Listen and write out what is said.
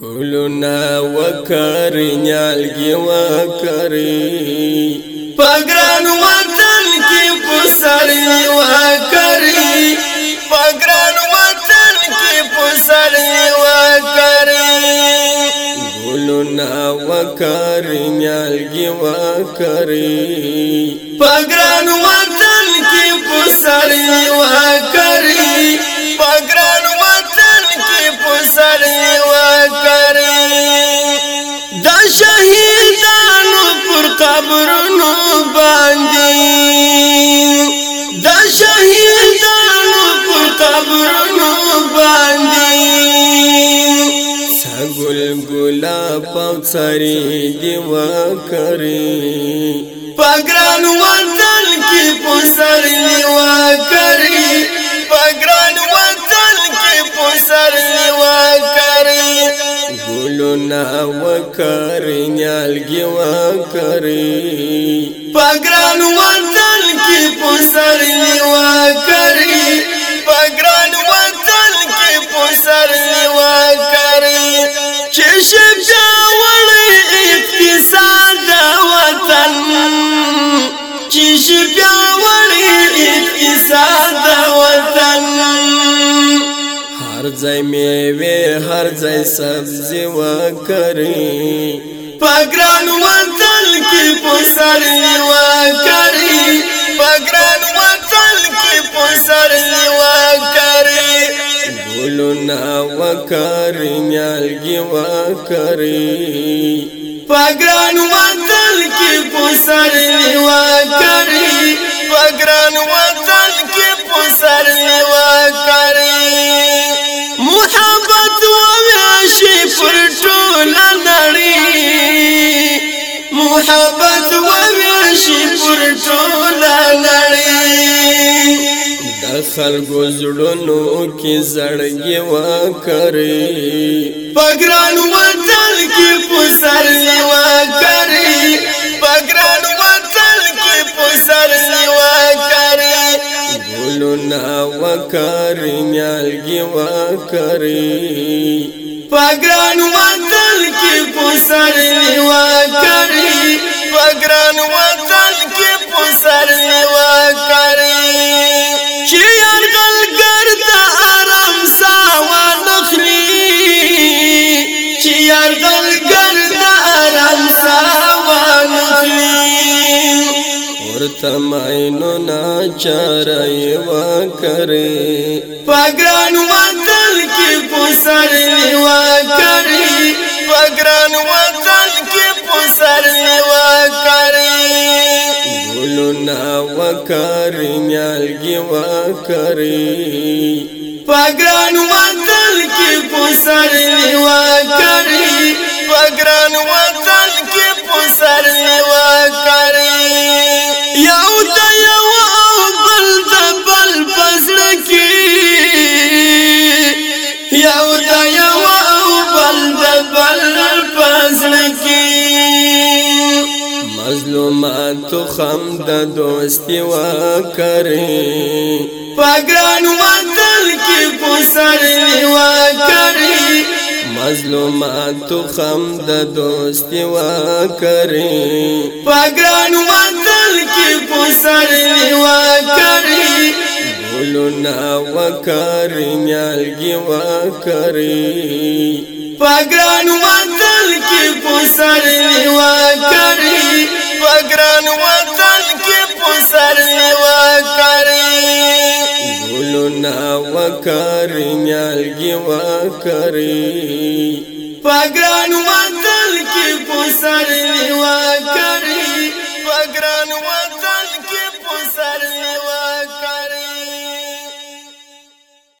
ګلونا وکړې نیالګي وکړې پګران وطن کې پسرې وکړې پګران وطن کې پسرې وکړې ګلونا وکړې نیالګي وکړې پګران وطن کې پسرې وکړې قبرونو باندې د شهیدانو په قبرونو باندې سګل ګلاب او سری دی وکړي پګران وطن کې پسر لیوا کړی پګران وطن کې پسر لیوا ګلونا وکړې نیالګي وکړې پګران وطن کې پسر لیوا کړې پګران وطن کې پسر لیوا کړې چې شپاوړ اقتصاد وطن چې شپاوړ اقتصاد وطن هر ځای مې ارزای سبزی وکری پګران وطن کې پسر وکری پګران وطن کې پسر وکری ګلونا وکری میالګي وکری پګران وطن کې پسر وکری پګران وطن کې پسر وکری خلقو زړونو کې زړګي وکړي پګران وطن کې پسر لیوا کړي پګران وطن کې پسر لیوا کړي ګلونا وکړي میالګي وکړي پګران وطن کې پسر لیوا کړي پګران وطن کې پسر لیوا کړي تمعینونا چارای وکری پاگران وطن کی پسر لیوا کری پاگران وطن کی پسر لیوا کری گلونا وکری نیالگی وکری پاگران وطن کی پسر لیوا کری پاگران وطن کی پسر لیوا کری یو د یو او بل د بل پزړ کې مظلومات خم د دوستي وا کرے پګران وطن کې پوسر وا کرے مظلومات خم د دوستي وا کرے پګران وطن کې پوسر وا کرے وکری نیالگی وکری پگران وطن کی پسر لیوا کری پگران وطن کی پسر لیوا کری گلونا وکری نیالگی وکری پگران وطن کی پسر لیوا کری پگران وطن